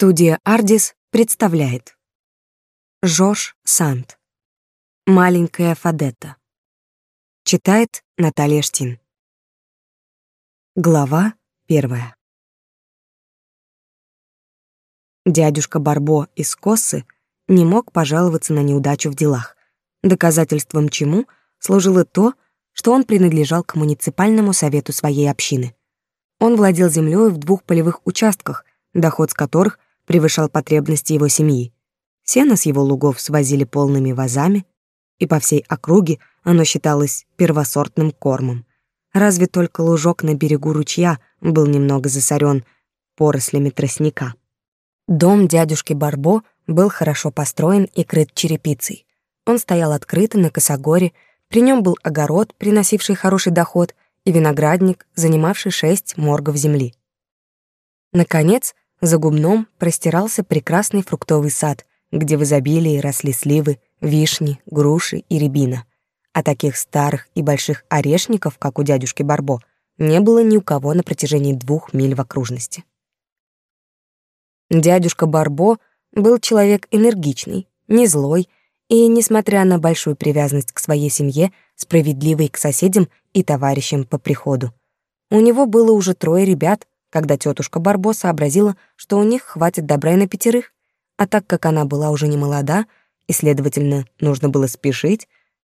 Студия «Ардис» представляет. Жорж Санд. «Маленькая Фадетта» Читает Наталья Штин. Глава первая. Дядюшка Барбо из Коссы не мог пожаловаться на неудачу в делах, доказательством чему служило то, что он принадлежал к муниципальному совету своей общины. Он владел землей в двух полевых участках, доход с которых превышал потребности его семьи. Сено с его лугов свозили полными вазами, и по всей округе оно считалось первосортным кормом. Разве только лужок на берегу ручья был немного засорен порослями тростника. Дом дядюшки Барбо был хорошо построен и крыт черепицей. Он стоял открыто на косогоре, при нем был огород, приносивший хороший доход, и виноградник, занимавший шесть моргов земли. Наконец, за гумном простирался прекрасный фруктовый сад, где в изобилии росли сливы, вишни, груши и рябина. А таких старых и больших орешников, как у дядюшки Барбо, не было ни у кого на протяжении двух миль в окружности. Дядюшка Барбо был человек энергичный, не злой и, несмотря на большую привязанность к своей семье, справедливый к соседям и товарищам по приходу. У него было уже трое ребят, когда тетушка Барбо сообразила, что у них хватит добра и на пятерых, а так как она была уже не молода и, следовательно, нужно было спешить,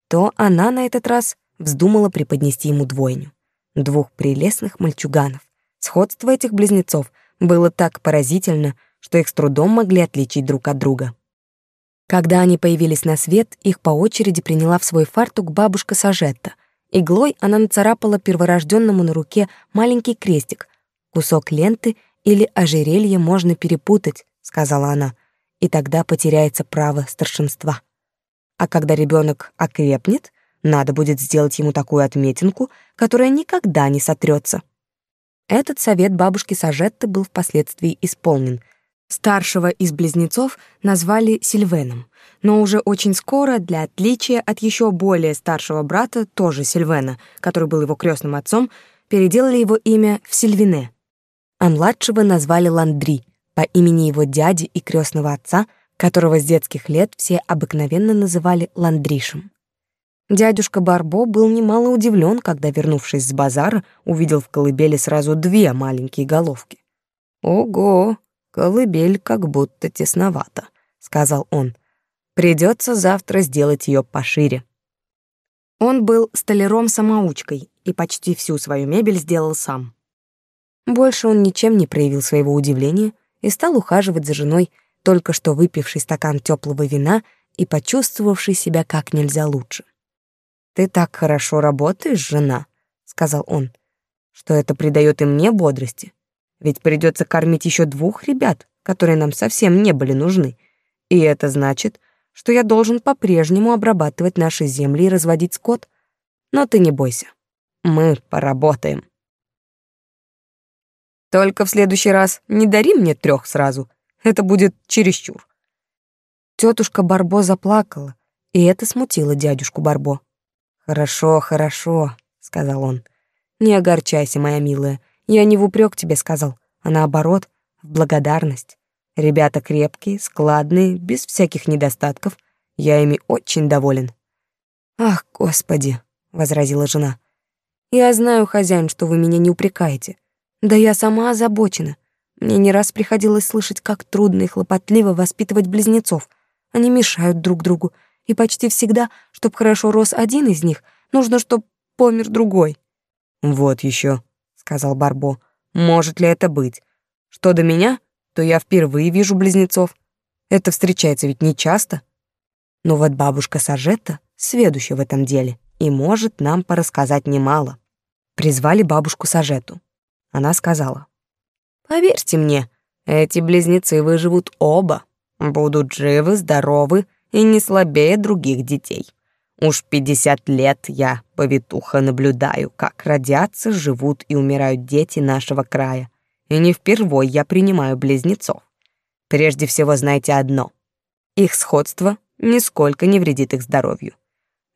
то она на этот раз вздумала преподнести ему двойню. Двух прелестных мальчуганов. Сходство этих близнецов было так поразительно, что их с трудом могли отличить друг от друга. Когда они появились на свет, их по очереди приняла в свой фартук бабушка Сажетта. Иглой она нацарапала перворожденному на руке маленький крестик, Кусок ленты или ожерелье можно перепутать, сказала она, и тогда потеряется право старшинства. А когда ребенок окрепнет, надо будет сделать ему такую отметинку, которая никогда не сотрется. Этот совет бабушки Сажетты был впоследствии исполнен. Старшего из близнецов назвали Сильвеном, но уже очень скоро, для отличия от еще более старшего брата, тоже Сильвена, который был его крестным отцом, переделали его имя в Сильвине а младшего назвали Ландри по имени его дяди и крестного отца, которого с детских лет все обыкновенно называли Ландришем. Дядюшка Барбо был немало удивлен, когда, вернувшись с базара, увидел в колыбели сразу две маленькие головки. «Ого, колыбель как будто тесновато», — сказал он. «Придется завтра сделать ее пошире». Он был столяром-самоучкой и почти всю свою мебель сделал сам. Больше он ничем не проявил своего удивления и стал ухаживать за женой, только что выпивший стакан теплого вина и почувствовавший себя как нельзя лучше. «Ты так хорошо работаешь, жена», — сказал он, — «что это придает и мне бодрости. Ведь придется кормить еще двух ребят, которые нам совсем не были нужны. И это значит, что я должен по-прежнему обрабатывать наши земли и разводить скот. Но ты не бойся, мы поработаем». Только в следующий раз не дари мне трех сразу. Это будет чересчур. Тетушка Барбо заплакала, и это смутило дядюшку Барбо. «Хорошо, хорошо», — сказал он. «Не огорчайся, моя милая. Я не в упрек тебе сказал, а наоборот, в благодарность. Ребята крепкие, складные, без всяких недостатков. Я ими очень доволен». «Ах, Господи!» — возразила жена. «Я знаю, хозяин, что вы меня не упрекаете. Да я сама озабочена. Мне не раз приходилось слышать, как трудно и хлопотливо воспитывать близнецов. Они мешают друг другу, и почти всегда, чтобы хорошо рос один из них, нужно, чтобы помер другой. «Вот еще», — сказал Барбо, — «может ли это быть? Что до меня, то я впервые вижу близнецов. Это встречается ведь не часто. Но вот бабушка Сажетта сведуща в этом деле и может нам порассказать немало». Призвали бабушку Сажету. Она сказала, «Поверьте мне, эти близнецы выживут оба, будут живы, здоровы и не слабее других детей. Уж пятьдесят лет я, повитуха, наблюдаю, как родятся, живут и умирают дети нашего края, и не впервой я принимаю близнецов. Прежде всего знайте одно — их сходство нисколько не вредит их здоровью.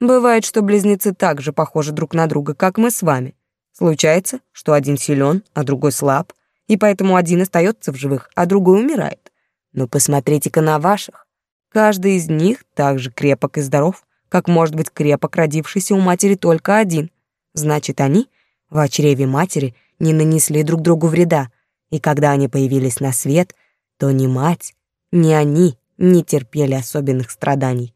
Бывает, что близнецы так же похожи друг на друга, как мы с вами — Случается, что один силен, а другой слаб, и поэтому один остается в живых, а другой умирает. Но посмотрите-ка на ваших. Каждый из них так же крепок и здоров, как может быть крепок родившийся у матери только один. Значит, они в чреве матери не нанесли друг другу вреда, и когда они появились на свет, то ни мать, ни они не терпели особенных страданий.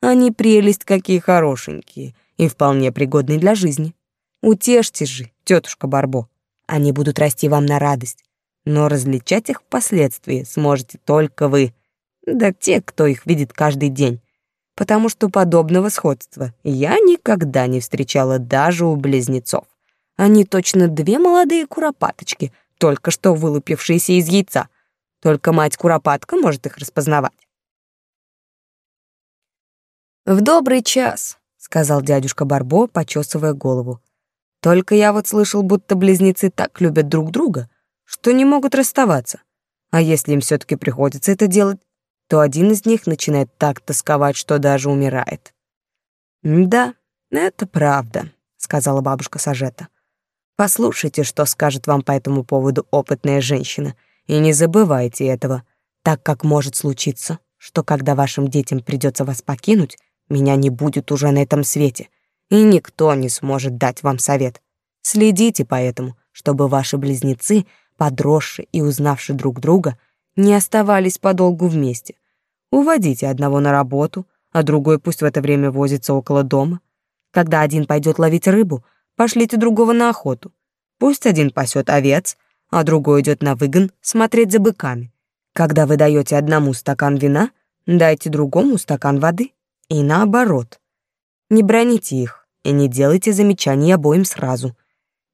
Они прелесть какие хорошенькие и вполне пригодные для жизни. Утешьте же, тетушка Барбо, они будут расти вам на радость, но различать их впоследствии сможете только вы, да те, кто их видит каждый день, потому что подобного сходства я никогда не встречала даже у близнецов. Они точно две молодые куропаточки, только что вылупившиеся из яйца. Только мать-куропатка может их распознавать. «В добрый час», — сказал дядюшка Барбо, почесывая голову. «Только я вот слышал, будто близнецы так любят друг друга, что не могут расставаться. А если им все таки приходится это делать, то один из них начинает так тосковать, что даже умирает. «Да, это правда», — сказала бабушка Сажета. «Послушайте, что скажет вам по этому поводу опытная женщина, и не забывайте этого, так как может случиться, что когда вашим детям придется вас покинуть, меня не будет уже на этом свете, и никто не сможет дать вам совет. Следите поэтому, чтобы ваши близнецы, подросшие и узнавшие друг друга, не оставались подолгу вместе. Уводите одного на работу, а другой пусть в это время возится около дома. Когда один пойдет ловить рыбу, пошлите другого на охоту. Пусть один пасет овец, а другой идет на выгон смотреть за быками. Когда вы даете одному стакан вина, дайте другому стакан воды. И наоборот. Не броните их и не делайте замечаний обоим сразу.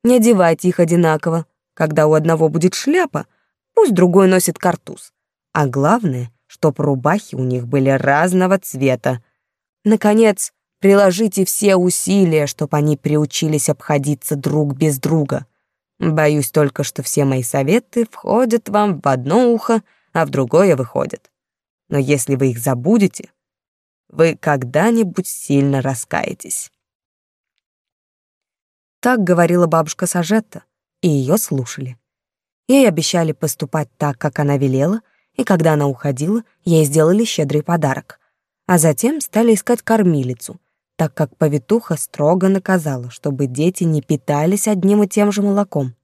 Не одевайте их одинаково. Когда у одного будет шляпа, Пусть другой носит картуз. А главное, чтоб рубахи у них были разного цвета. Наконец, приложите все усилия, чтобы они приучились обходиться друг без друга. Боюсь только, что все мои советы входят вам в одно ухо, а в другое выходят. Но если вы их забудете, вы когда-нибудь сильно раскаетесь. Так говорила бабушка Сажетта, и ее слушали. Ей обещали поступать так, как она велела, и когда она уходила, ей сделали щедрый подарок. А затем стали искать кормилицу, так как повитуха строго наказала, чтобы дети не питались одним и тем же молоком.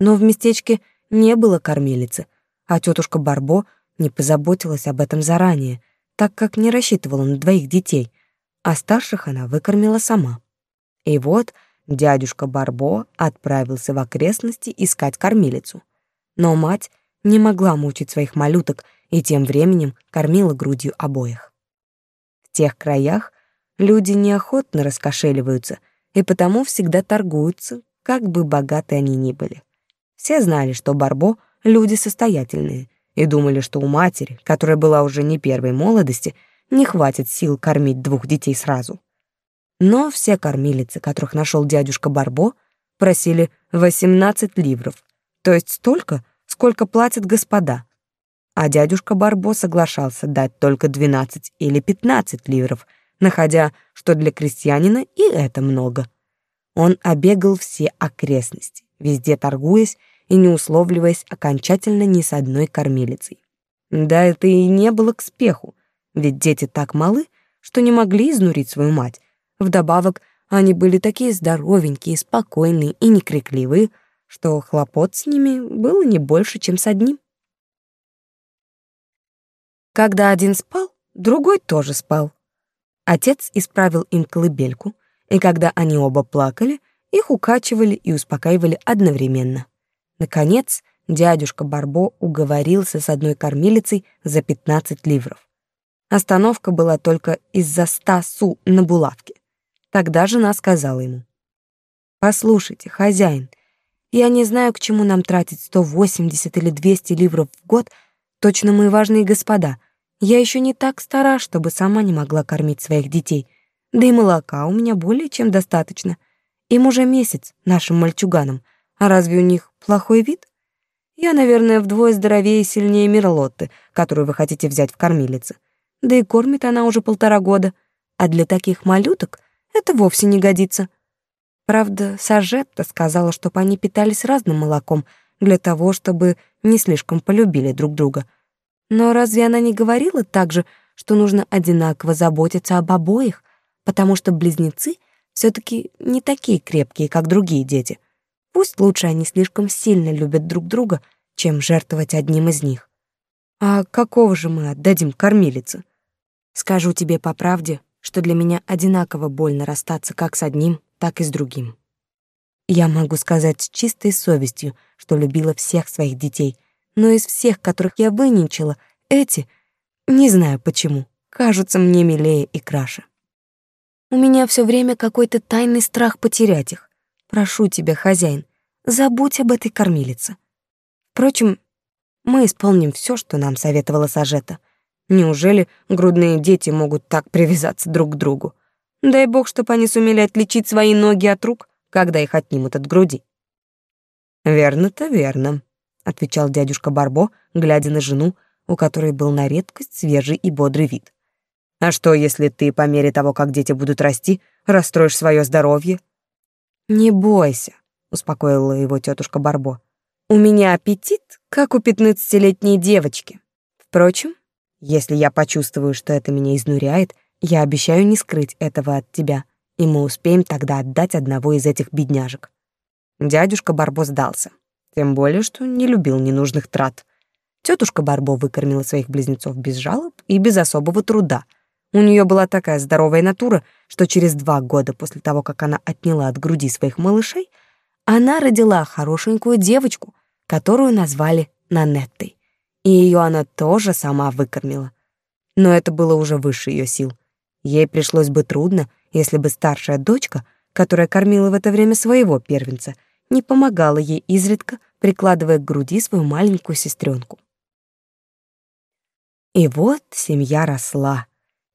Но в местечке не было кормилицы, а тетушка Барбо не позаботилась об этом заранее, так как не рассчитывала на двоих детей, а старших она выкормила сама. И вот дядюшка Барбо отправился в окрестности искать кормилицу но мать не могла мучить своих малюток и тем временем кормила грудью обоих. В тех краях люди неохотно раскошеливаются и потому всегда торгуются, как бы богаты они ни были. Все знали, что Барбо — люди состоятельные, и думали, что у матери, которая была уже не первой молодости, не хватит сил кормить двух детей сразу. Но все кормилицы, которых нашел дядюшка Барбо, просили 18 ливров, то есть столько, сколько платят господа. А дядюшка Барбо соглашался дать только 12 или 15 ливров, находя, что для крестьянина и это много. Он обегал все окрестности, везде торгуясь и не условливаясь окончательно ни с одной кормилицей. Да это и не было к спеху, ведь дети так малы, что не могли изнурить свою мать. Вдобавок, они были такие здоровенькие, спокойные и некрикливые, что хлопот с ними было не больше, чем с одним. Когда один спал, другой тоже спал. Отец исправил им колыбельку, и когда они оба плакали, их укачивали и успокаивали одновременно. Наконец, дядюшка Барбо уговорился с одной кормилицей за 15 ливров. Остановка была только из-за ста су на булавке. Тогда жена сказала ему, «Послушайте, хозяин, я не знаю, к чему нам тратить 180 или 200 ливров в год. Точно мы важные господа. Я еще не так стара, чтобы сама не могла кормить своих детей. Да и молока у меня более чем достаточно. Им уже месяц, нашим мальчуганам. А разве у них плохой вид? Я, наверное, вдвое здоровее и сильнее Мерлотты, которую вы хотите взять в кормилице. Да и кормит она уже полтора года. А для таких малюток это вовсе не годится. Правда, Сажетта сказала, чтобы они питались разным молоком для того, чтобы не слишком полюбили друг друга. Но разве она не говорила также, что нужно одинаково заботиться об обоих, потому что близнецы все таки не такие крепкие, как другие дети. Пусть лучше они слишком сильно любят друг друга, чем жертвовать одним из них. А какого же мы отдадим кормилице? Скажу тебе по правде, что для меня одинаково больно расстаться как с одним, так и с другим. Я могу сказать с чистой совестью, что любила всех своих детей, но из всех, которых я выненчила, эти, не знаю почему, кажутся мне милее и краше. У меня все время какой-то тайный страх потерять их. Прошу тебя, хозяин, забудь об этой кормилице. Впрочем, мы исполним все, что нам советовала Сажета — Неужели грудные дети могут так привязаться друг к другу? Дай бог, чтобы они сумели отличить свои ноги от рук, когда их отнимут от груди. «Верно-то верно», — отвечал дядюшка Барбо, глядя на жену, у которой был на редкость свежий и бодрый вид. «А что, если ты, по мере того, как дети будут расти, расстроишь свое здоровье?» «Не бойся», — успокоила его тетушка Барбо. «У меня аппетит, как у пятнадцатилетней девочки. Впрочем, если я почувствую, что это меня изнуряет, я обещаю не скрыть этого от тебя, и мы успеем тогда отдать одного из этих бедняжек. Дядюшка Барбо сдался, тем более, что не любил ненужных трат. Тетушка Барбо выкормила своих близнецов без жалоб и без особого труда. У нее была такая здоровая натура, что через два года после того, как она отняла от груди своих малышей, она родила хорошенькую девочку, которую назвали Нанеттой и ее она тоже сама выкормила. Но это было уже выше ее сил. Ей пришлось бы трудно, если бы старшая дочка, которая кормила в это время своего первенца, не помогала ей изредка, прикладывая к груди свою маленькую сестренку. И вот семья росла,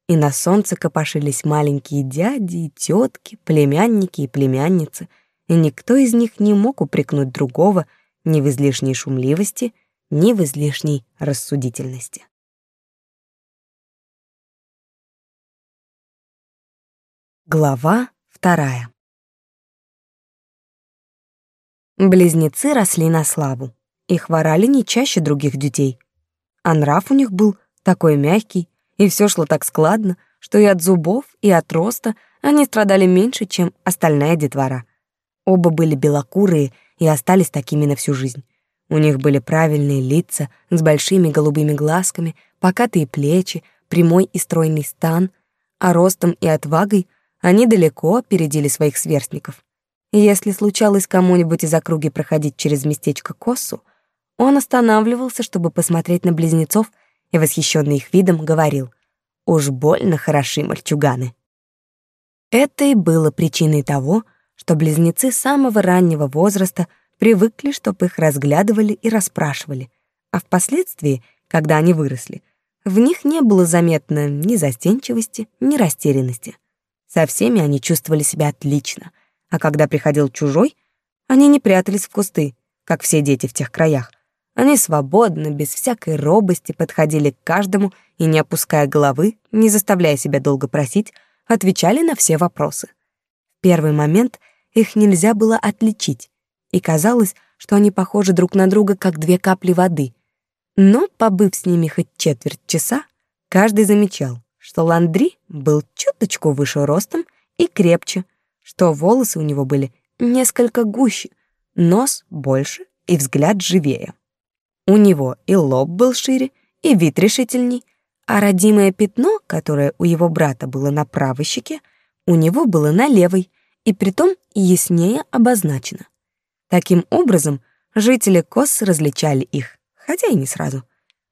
и на солнце копошились маленькие дяди и тетки, племянники и племянницы, и никто из них не мог упрекнуть другого ни в излишней шумливости, ни в излишней рассудительности. Глава вторая. Близнецы росли на славу. Их ворали не чаще других детей. А нрав у них был такой мягкий, и все шло так складно, что и от зубов, и от роста они страдали меньше, чем остальная детвора. Оба были белокурые и остались такими на всю жизнь. У них были правильные лица с большими голубыми глазками, покатые плечи, прямой и стройный стан, а ростом и отвагой они далеко опередили своих сверстников. Если случалось кому-нибудь из округи проходить через местечко Коссу, он останавливался, чтобы посмотреть на близнецов, и, восхищенный их видом, говорил «Уж больно хороши мальчуганы». Это и было причиной того, что близнецы самого раннего возраста — привыкли, чтобы их разглядывали и расспрашивали, а впоследствии, когда они выросли, в них не было заметно ни застенчивости, ни растерянности. Со всеми они чувствовали себя отлично, а когда приходил чужой, они не прятались в кусты, как все дети в тех краях. Они свободно, без всякой робости подходили к каждому и, не опуская головы, не заставляя себя долго просить, отвечали на все вопросы. В первый момент их нельзя было отличить, и казалось, что они похожи друг на друга, как две капли воды. Но, побыв с ними хоть четверть часа, каждый замечал, что Ландри был чуточку выше ростом и крепче, что волосы у него были несколько гуще, нос больше и взгляд живее. У него и лоб был шире, и вид решительней, а родимое пятно, которое у его брата было на правой щеке, у него было на левой, и притом яснее обозначено. Таким образом, жители Кос различали их, хотя и не сразу.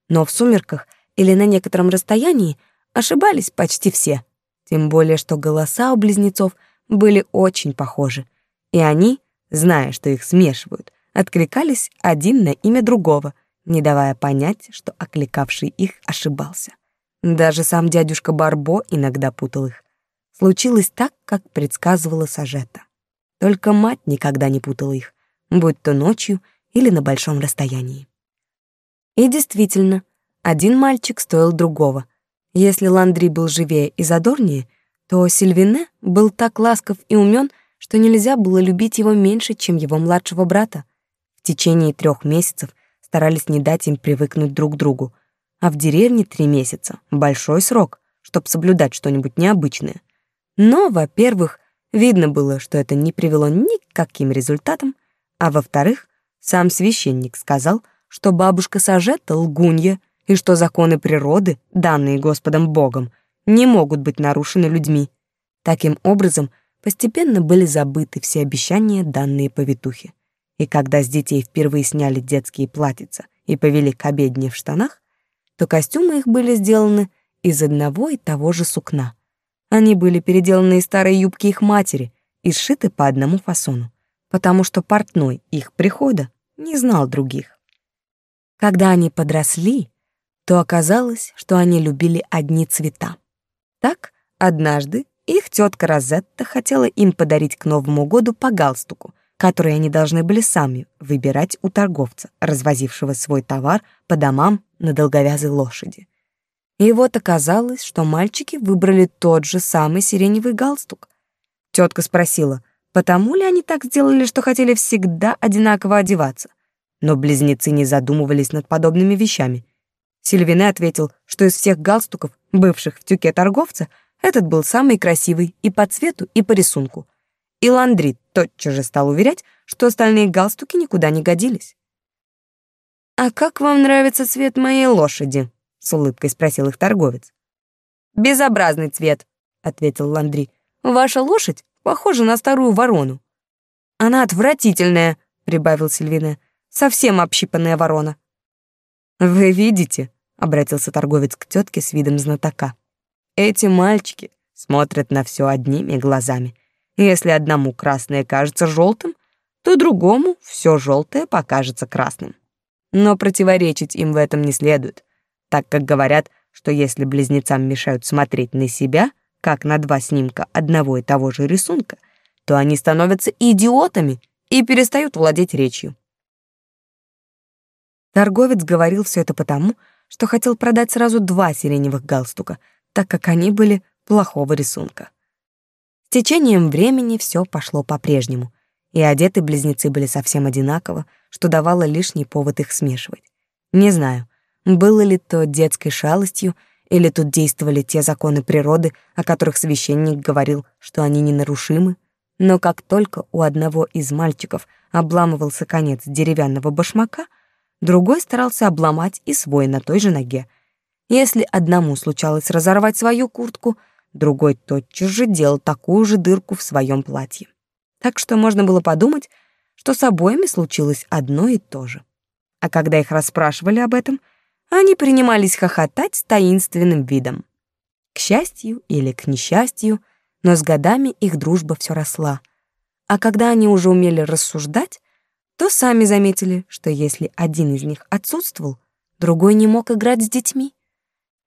Но в сумерках или на некотором расстоянии ошибались почти все. Тем более, что голоса у близнецов были очень похожи, и они, зная, что их смешивают, откликались один на имя другого, не давая понять, что окликавший их ошибался. Даже сам дядюшка Барбо иногда путал их. Случилось так, как предсказывала Сажета. Только мать никогда не путала их будь то ночью или на большом расстоянии. И действительно, один мальчик стоил другого. Если Ландри был живее и задорнее, то Сильвине был так ласков и умен, что нельзя было любить его меньше, чем его младшего брата. В течение трех месяцев старались не дать им привыкнуть друг к другу. а в деревне три месяца — большой срок, чтобы соблюдать что-нибудь необычное. Но, во-первых, видно было, что это не привело ни к каким результатам, а во-вторых, сам священник сказал, что бабушка Сажета — лгунья, и что законы природы, данные Господом Богом, не могут быть нарушены людьми. Таким образом, постепенно были забыты все обещания, данные повитухе. И когда с детей впервые сняли детские платьица и повели к обедне в штанах, то костюмы их были сделаны из одного и того же сукна. Они были переделаны из старой юбки их матери и сшиты по одному фасону, потому что портной их прихода не знал других. Когда они подросли, то оказалось, что они любили одни цвета. Так, однажды их тетка Розетта хотела им подарить к Новому году по галстуку, который они должны были сами выбирать у торговца, развозившего свой товар по домам на долговязой лошади. И вот оказалось, что мальчики выбрали тот же самый сиреневый галстук. Тетка спросила, потому ли они так сделали, что хотели всегда одинаково одеваться. Но близнецы не задумывались над подобными вещами. Сильвине ответил, что из всех галстуков, бывших в тюке торговца, этот был самый красивый и по цвету, и по рисунку. И Ландри тотчас же стал уверять, что остальные галстуки никуда не годились. «А как вам нравится цвет моей лошади?» — с улыбкой спросил их торговец. «Безобразный цвет», — ответил Ландри. «Ваша лошадь похожа на старую ворону». «Она отвратительная», — прибавил Сильвине. «Совсем общипанная ворона». «Вы видите?» — обратился торговец к тетке с видом знатока. «Эти мальчики смотрят на все одними глазами. Если одному красное кажется желтым, то другому все желтое покажется красным. Но противоречить им в этом не следует, так как говорят, что если близнецам мешают смотреть на себя, как на два снимка одного и того же рисунка, то они становятся идиотами и перестают владеть речью. Торговец говорил все это потому, что хотел продать сразу два сиреневых галстука, так как они были плохого рисунка. Течением времени все пошло по-прежнему, и одеты близнецы были совсем одинаково, что давало лишний повод их смешивать. Не знаю, было ли то детской шалостью, или тут действовали те законы природы, о которых священник говорил, что они ненарушимы, но как только у одного из мальчиков обламывался конец деревянного башмака, другой старался обломать и свой на той же ноге. Если одному случалось разорвать свою куртку, другой тотчас же делал такую же дырку в своем платье. Так что можно было подумать, что с обоими случилось одно и то же. А когда их расспрашивали об этом, они принимались хохотать с таинственным видом. К счастью или к несчастью, но с годами их дружба все росла. А когда они уже умели рассуждать, то сами заметили, что если один из них отсутствовал, другой не мог играть с детьми.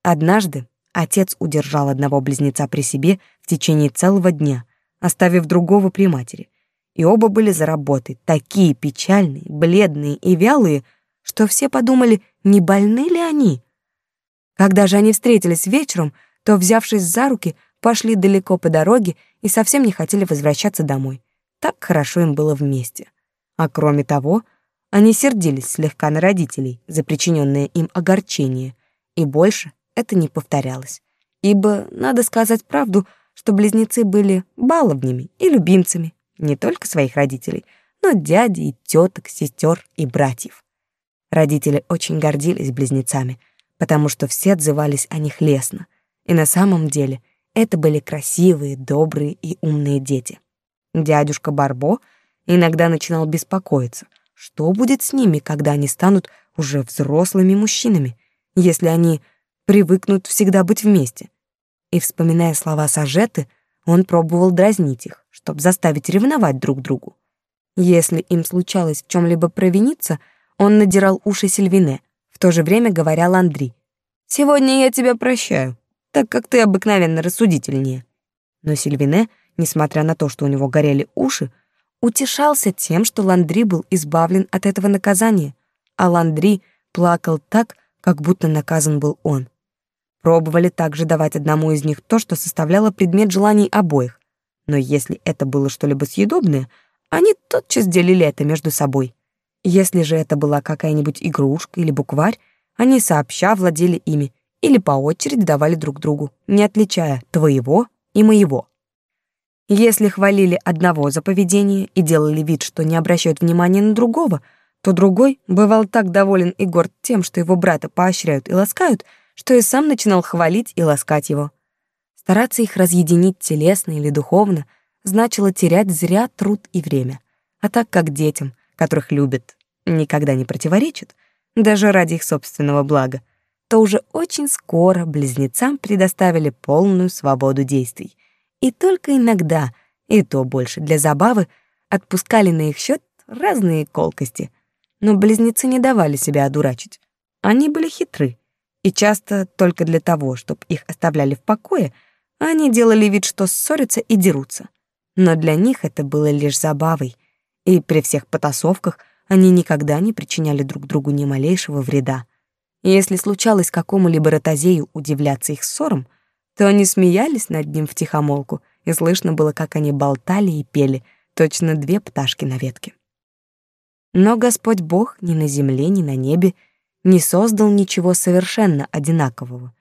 Однажды отец удержал одного близнеца при себе в течение целого дня, оставив другого при матери. И оба были за работой, такие печальные, бледные и вялые, что все подумали, не больны ли они. Когда же они встретились вечером, то, взявшись за руки, пошли далеко по дороге и совсем не хотели возвращаться домой. Так хорошо им было вместе. А кроме того, они сердились слегка на родителей за причиненное им огорчение, и больше это не повторялось. Ибо, надо сказать правду, что близнецы были баловнями и любимцами не только своих родителей, но дяди и теток, сестер и братьев. Родители очень гордились близнецами, потому что все отзывались о них лестно, и на самом деле это были красивые, добрые и умные дети. Дядюшка Барбо — Иногда начинал беспокоиться, что будет с ними, когда они станут уже взрослыми мужчинами, если они привыкнут всегда быть вместе. И, вспоминая слова Сажеты, он пробовал дразнить их, чтобы заставить ревновать друг другу. Если им случалось в чем либо провиниться, он надирал уши Сильвине, в то же время говоря Ландри. «Сегодня я тебя прощаю, так как ты обыкновенно рассудительнее». Но Сильвине, несмотря на то, что у него горели уши, утешался тем, что Ландри был избавлен от этого наказания, а Ландри плакал так, как будто наказан был он. Пробовали также давать одному из них то, что составляло предмет желаний обоих, но если это было что-либо съедобное, они тотчас делили это между собой. Если же это была какая-нибудь игрушка или букварь, они сообща владели ими или по очереди давали друг другу, не отличая твоего и моего. Если хвалили одного за поведение и делали вид, что не обращают внимания на другого, то другой бывал так доволен и горд тем, что его брата поощряют и ласкают, что и сам начинал хвалить и ласкать его. Стараться их разъединить телесно или духовно значило терять зря труд и время. А так как детям, которых любят, никогда не противоречат, даже ради их собственного блага, то уже очень скоро близнецам предоставили полную свободу действий. И только иногда, и то больше для забавы, отпускали на их счет разные колкости. Но близнецы не давали себя одурачить. Они были хитры, и часто только для того, чтобы их оставляли в покое, они делали вид, что ссорятся и дерутся. Но для них это было лишь забавой, и при всех потасовках они никогда не причиняли друг другу ни малейшего вреда. Если случалось какому-либо ротозею удивляться их ссорам, то они смеялись над ним втихомолку, и слышно было, как они болтали и пели, точно две пташки на ветке. Но Господь Бог ни на земле, ни на небе не создал ничего совершенно одинакового,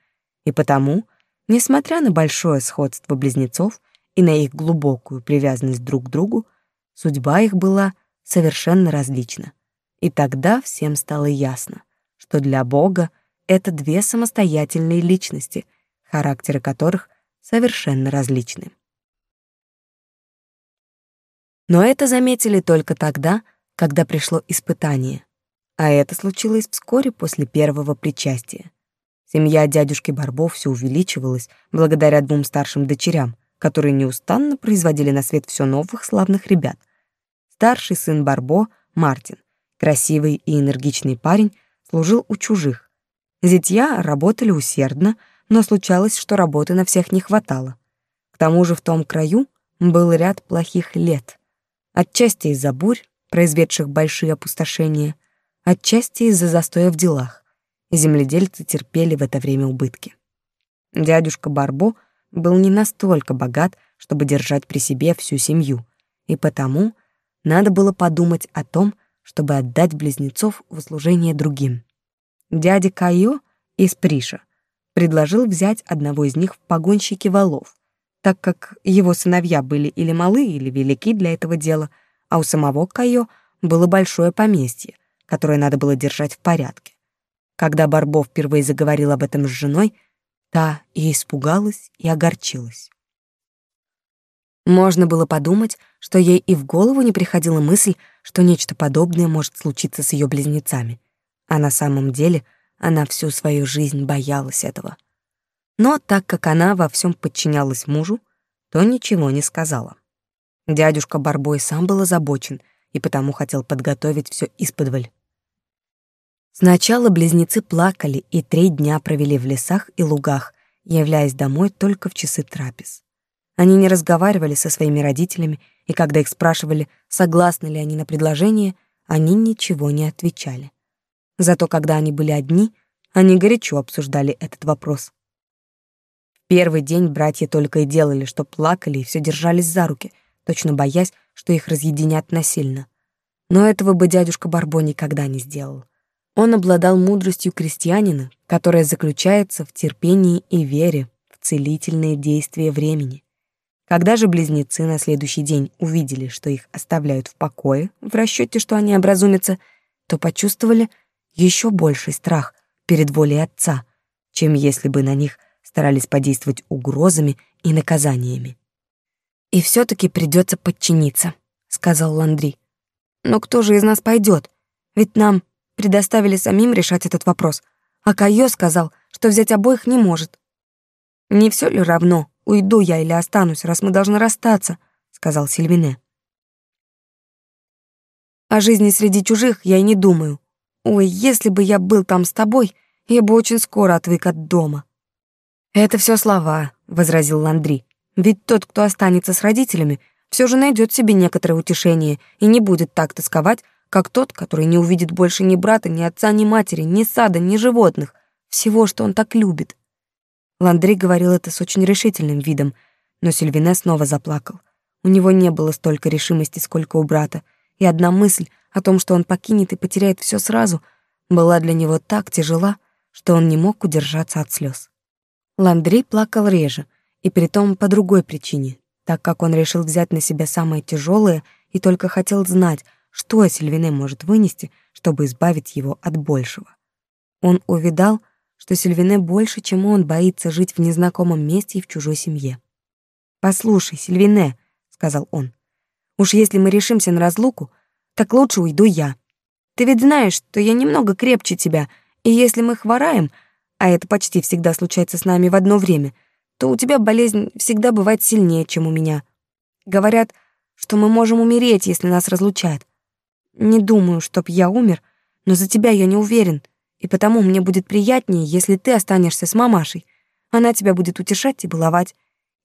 и потому, несмотря на большое сходство близнецов и на их глубокую привязанность друг к другу, судьба их была совершенно различна. И тогда всем стало ясно, что для Бога это две самостоятельные личности, характеры которых совершенно различны. Но это заметили только тогда, когда пришло испытание, а это случилось вскоре после первого причастия. Семья дядюшки Барбо все увеличивалась благодаря двум старшим дочерям, которые неустанно производили на свет все новых славных ребят. Старший сын Барбо, Мартин, красивый и энергичный парень, служил у чужих. Зятья работали усердно, но случалось, что работы на всех не хватало. К тому же в том краю был ряд плохих лет. Отчасти из-за бурь, произведших большие опустошения, отчасти из-за застоя в делах. Земледельцы терпели в это время убытки. Дядюшка Барбо был не настолько богат, чтобы держать при себе всю семью, и потому надо было подумать о том, чтобы отдать близнецов в услужение другим. Дядя Кайо из Приша предложил взять одного из них в погонщики валов, так как его сыновья были или малы, или велики для этого дела, а у самого Кайо было большое поместье, которое надо было держать в порядке. Когда Барбов впервые заговорил об этом с женой, та и испугалась, и огорчилась. Можно было подумать, что ей и в голову не приходила мысль, что нечто подобное может случиться с ее близнецами. А на самом деле она всю свою жизнь боялась этого. Но так как она во всем подчинялась мужу, то ничего не сказала. Дядюшка Барбой сам был озабочен и потому хотел подготовить все исподволь. Сначала близнецы плакали и три дня провели в лесах и лугах, являясь домой только в часы трапез. Они не разговаривали со своими родителями, и когда их спрашивали, согласны ли они на предложение, они ничего не отвечали. Зато когда они были одни, они горячо обсуждали этот вопрос. Первый день братья только и делали, что плакали и все держались за руки, точно боясь, что их разъединят насильно. Но этого бы дядюшка Барбо никогда не сделал. Он обладал мудростью крестьянина, которая заключается в терпении и вере в целительные действия времени. Когда же близнецы на следующий день увидели, что их оставляют в покое, в расчете, что они образумятся, то почувствовали еще больший страх перед волей отца, чем если бы на них старались подействовать угрозами и наказаниями. «И все-таки придется подчиниться», — сказал Ландри. «Но кто же из нас пойдет? Ведь нам предоставили самим решать этот вопрос, а Кайо сказал, что взять обоих не может. Не все ли равно, Уйду я или останусь, раз мы должны расстаться, сказал Сильвине. О жизни среди чужих я и не думаю. Ой, если бы я был там с тобой, я бы очень скоро отвык от дома. Это все слова, возразил Ландри. Ведь тот, кто останется с родителями, все же найдет себе некоторое утешение и не будет так тосковать, как тот, который не увидит больше ни брата, ни отца, ни матери, ни сада, ни животных, всего, что он так любит. Ландри говорил это с очень решительным видом, но Сильвине снова заплакал. У него не было столько решимости, сколько у брата, и одна мысль о том, что он покинет и потеряет все сразу, была для него так тяжела, что он не мог удержаться от слез. Ландри плакал реже, и притом по другой причине, так как он решил взять на себя самое тяжелое и только хотел знать, что Сильвине может вынести, чтобы избавить его от большего. Он увидал, что Сильвине больше, чем он, боится жить в незнакомом месте и в чужой семье. «Послушай, Сильвине», — сказал он, — «уж если мы решимся на разлуку, так лучше уйду я. Ты ведь знаешь, что я немного крепче тебя, и если мы хвораем, а это почти всегда случается с нами в одно время, то у тебя болезнь всегда бывает сильнее, чем у меня. Говорят, что мы можем умереть, если нас разлучают. Не думаю, чтоб я умер, но за тебя я не уверен, и потому мне будет приятнее, если ты останешься с мамашей. Она тебя будет утешать и баловать.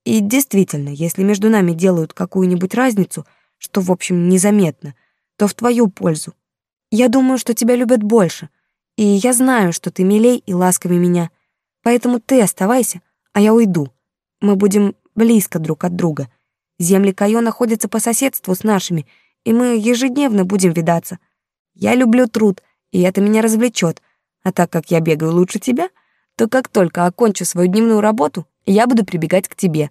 И действительно, если между нами делают какую-нибудь разницу, что, в общем, незаметно, то в твою пользу. Я думаю, что тебя любят больше, и я знаю, что ты милей и ласковее меня. Поэтому ты оставайся, а я уйду. Мы будем близко друг от друга. Земли Кайо находятся по соседству с нашими, и мы ежедневно будем видаться. Я люблю труд, и это меня развлечет. А так как я бегаю лучше тебя, то как только окончу свою дневную работу, я буду прибегать к тебе.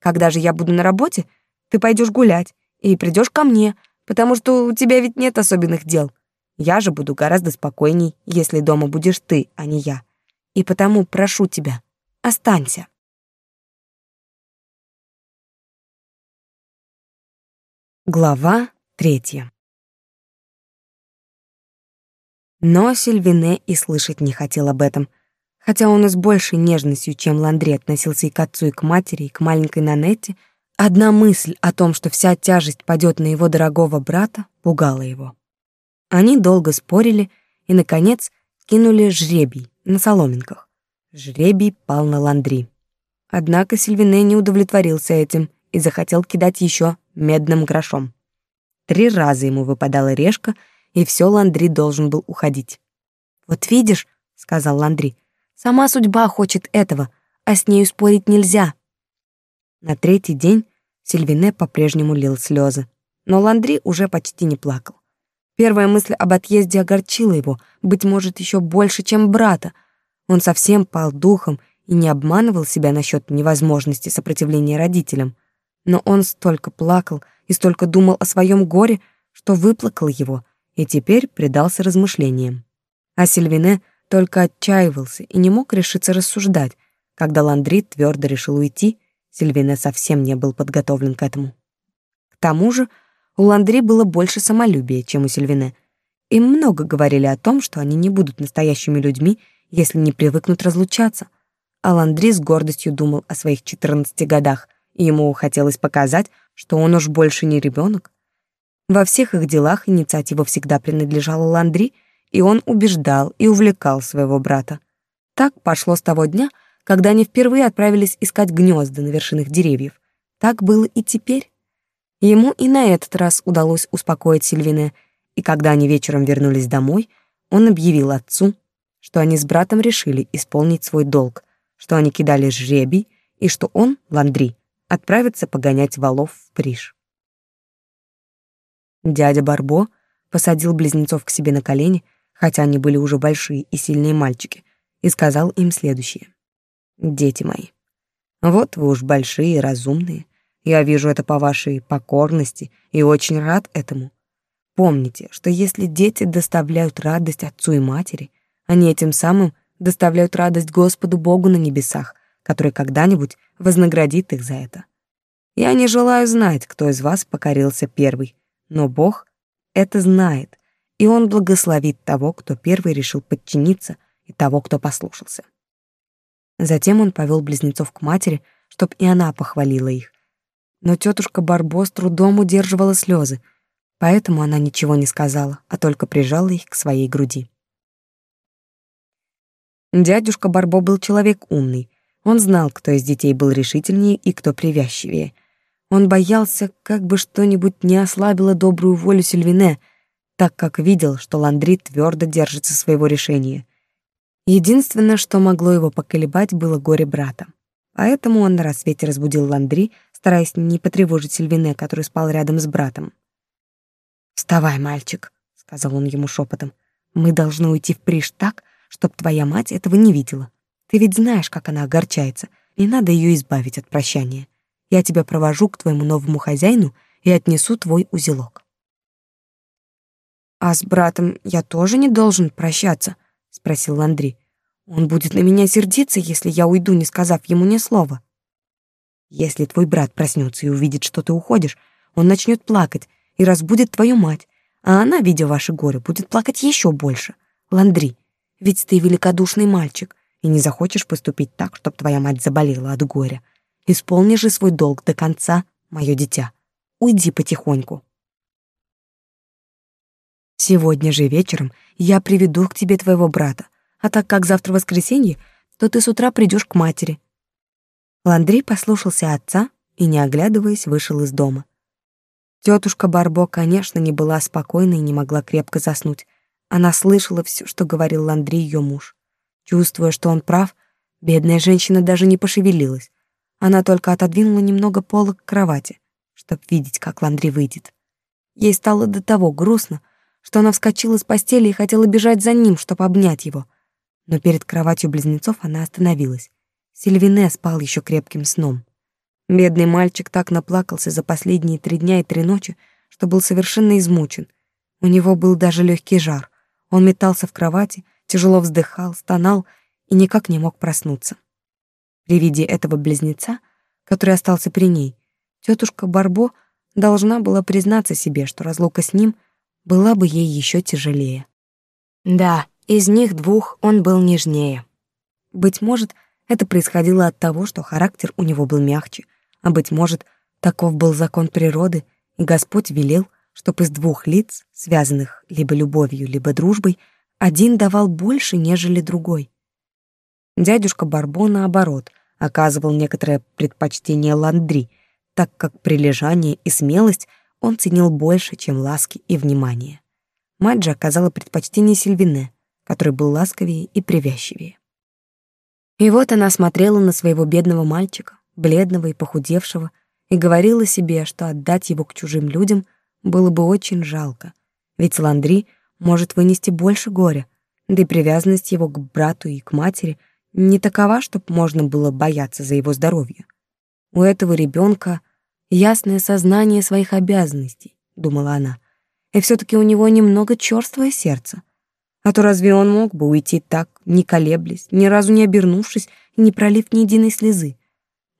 Когда же я буду на работе, ты пойдешь гулять и придешь ко мне, потому что у тебя ведь нет особенных дел. Я же буду гораздо спокойней, если дома будешь ты, а не я. И потому прошу тебя, останься. Глава третья. Но Сильвине и слышать не хотел об этом, хотя он и с большей нежностью, чем Ландри относился и к отцу, и к матери, и к маленькой Нанетте, Одна мысль о том, что вся тяжесть падет на его дорогого брата, пугала его. Они долго спорили и, наконец, кинули жребий на соломинках. Жребий пал на Ландри. Однако Сильвине не удовлетворился этим и захотел кидать еще медным грошом. Три раза ему выпадала решка, и все Ландри должен был уходить. «Вот видишь», — сказал Ландри, — «сама судьба хочет этого, а с нею спорить нельзя». На третий день Сильвине по-прежнему лил слезы, но Ландри уже почти не плакал. Первая мысль об отъезде огорчила его, быть может, еще больше, чем брата. Он совсем пал духом и не обманывал себя насчет невозможности сопротивления родителям. Но он столько плакал и столько думал о своем горе, что выплакал его и теперь предался размышлениям. А Сильвине только отчаивался и не мог решиться рассуждать, когда Ландри твердо решил уйти Сильвина совсем не был подготовлен к этому. К тому же у Ландри было больше самолюбия, чем у Сильвине. Им много говорили о том, что они не будут настоящими людьми, если не привыкнут разлучаться. А Ландри с гордостью думал о своих 14 годах, ему хотелось показать, что он уж больше не ребенок. Во всех их делах инициатива всегда принадлежала Ландри, и он убеждал и увлекал своего брата. Так пошло с того дня, когда они впервые отправились искать гнезда на вершинах деревьев. Так было и теперь. Ему и на этот раз удалось успокоить Сильвине, и когда они вечером вернулись домой, он объявил отцу, что они с братом решили исполнить свой долг, что они кидали жребий, и что он, Ландри, отправится погонять валов в Париж. Дядя Барбо посадил близнецов к себе на колени, хотя они были уже большие и сильные мальчики, и сказал им следующее дети мои. Вот вы уж большие и разумные. Я вижу это по вашей покорности и очень рад этому. Помните, что если дети доставляют радость отцу и матери, они этим самым доставляют радость Господу Богу на небесах, который когда-нибудь вознаградит их за это. Я не желаю знать, кто из вас покорился первый, но Бог это знает, и Он благословит того, кто первый решил подчиниться, и того, кто послушался. Затем он повел близнецов к матери, чтоб и она похвалила их. Но тетушка Барбо с трудом удерживала слезы, поэтому она ничего не сказала, а только прижала их к своей груди. Дядюшка Барбо был человек умный. Он знал, кто из детей был решительнее и кто привязчивее. Он боялся, как бы что-нибудь не ослабило добрую волю Сильвине, так как видел, что Ландри твердо держится своего решения. Единственное, что могло его поколебать, было горе брата. Поэтому он на рассвете разбудил Ландри, стараясь не потревожить Сильвине, который спал рядом с братом. «Вставай, мальчик», — сказал он ему шепотом. «Мы должны уйти в Приш так, чтоб твоя мать этого не видела. Ты ведь знаешь, как она огорчается, и надо ее избавить от прощания. Я тебя провожу к твоему новому хозяину и отнесу твой узелок. А с братом я тоже не должен прощаться, спросил Андрей. Он будет на меня сердиться, если я уйду, не сказав ему ни слова. Если твой брат проснется и увидит, что ты уходишь, он начнет плакать и разбудит твою мать, а она, видя ваше горе, будет плакать еще больше. Ландри, ведь ты великодушный мальчик и не захочешь поступить так, чтобы твоя мать заболела от горя. Исполни же свой долг до конца, мое дитя. Уйди потихоньку. Сегодня же вечером я приведу к тебе твоего брата, а так как завтра воскресенье, то ты с утра придешь к матери. Ландрей послушался отца и, не оглядываясь, вышел из дома. Тетушка Барбо, конечно, не была спокойна и не могла крепко заснуть. Она слышала все, что говорил Ландрей ее муж. Чувствуя, что он прав, бедная женщина даже не пошевелилась. Она только отодвинула немного пола к кровати, чтобы видеть, как Ландрей выйдет. Ей стало до того грустно, что она вскочила с постели и хотела бежать за ним, чтобы обнять его. Но перед кроватью близнецов она остановилась. Сильвине спал еще крепким сном. Бедный мальчик так наплакался за последние три дня и три ночи, что был совершенно измучен. У него был даже легкий жар. Он метался в кровати, тяжело вздыхал, стонал и никак не мог проснуться. При виде этого близнеца, который остался при ней, тетушка Барбо должна была признаться себе, что разлука с ним была бы ей еще тяжелее. Да, из них двух он был нежнее. Быть может, это происходило от того, что характер у него был мягче, а, быть может, таков был закон природы, и Господь велел, чтобы из двух лиц, связанных либо любовью, либо дружбой, один давал больше, нежели другой. Дядюшка Барбо, наоборот, оказывал некоторое предпочтение Ландри, так как прилежание и смелость он ценил больше, чем ласки и внимание. Мать же оказала предпочтение Сильвине, который был ласковее и привязчивее. И вот она смотрела на своего бедного мальчика, бледного и похудевшего, и говорила себе, что отдать его к чужим людям было бы очень жалко, ведь Ландри может вынести больше горя, да и привязанность его к брату и к матери не такова, чтобы можно было бояться за его здоровье. У этого ребенка ясное сознание своих обязанностей, думала она, и все таки у него немного черствое сердце. А то разве он мог бы уйти так, не колеблясь, ни разу не обернувшись не пролив ни единой слезы?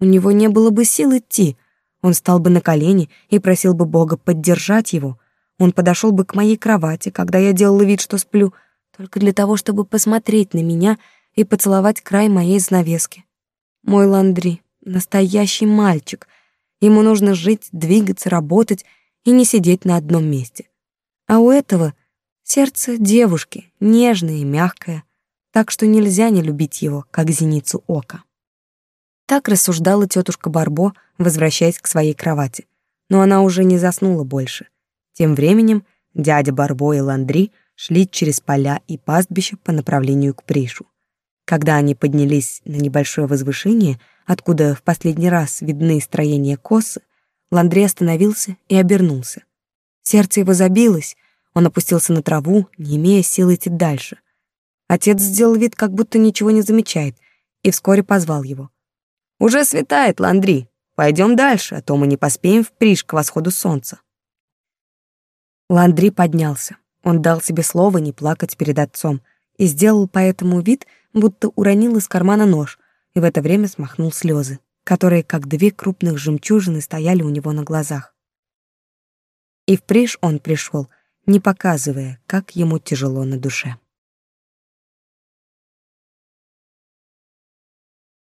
У него не было бы сил идти. Он стал бы на колени и просил бы Бога поддержать его. Он подошел бы к моей кровати, когда я делала вид, что сплю, только для того, чтобы посмотреть на меня и поцеловать край моей занавески. Мой Ландри — настоящий мальчик. Ему нужно жить, двигаться, работать и не сидеть на одном месте. А у этого Сердце девушки, нежное и мягкое, так что нельзя не любить его, как зеницу ока. Так рассуждала тетушка Барбо, возвращаясь к своей кровати. Но она уже не заснула больше. Тем временем дядя Барбо и Ландри шли через поля и пастбища по направлению к Пришу. Когда они поднялись на небольшое возвышение, откуда в последний раз видны строения косы, Ландри остановился и обернулся. Сердце его забилось, он опустился на траву, не имея сил идти дальше. Отец сделал вид, как будто ничего не замечает, и вскоре позвал его. «Уже светает, Ландри. Пойдем дальше, а то мы не поспеем в Приш к восходу солнца». Ландри поднялся. Он дал себе слово не плакать перед отцом и сделал поэтому вид, будто уронил из кармана нож, и в это время смахнул слезы, которые, как две крупных жемчужины, стояли у него на глазах. И в Приш он пришел, не показывая, как ему тяжело на душе.